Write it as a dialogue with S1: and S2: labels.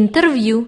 S1: interview.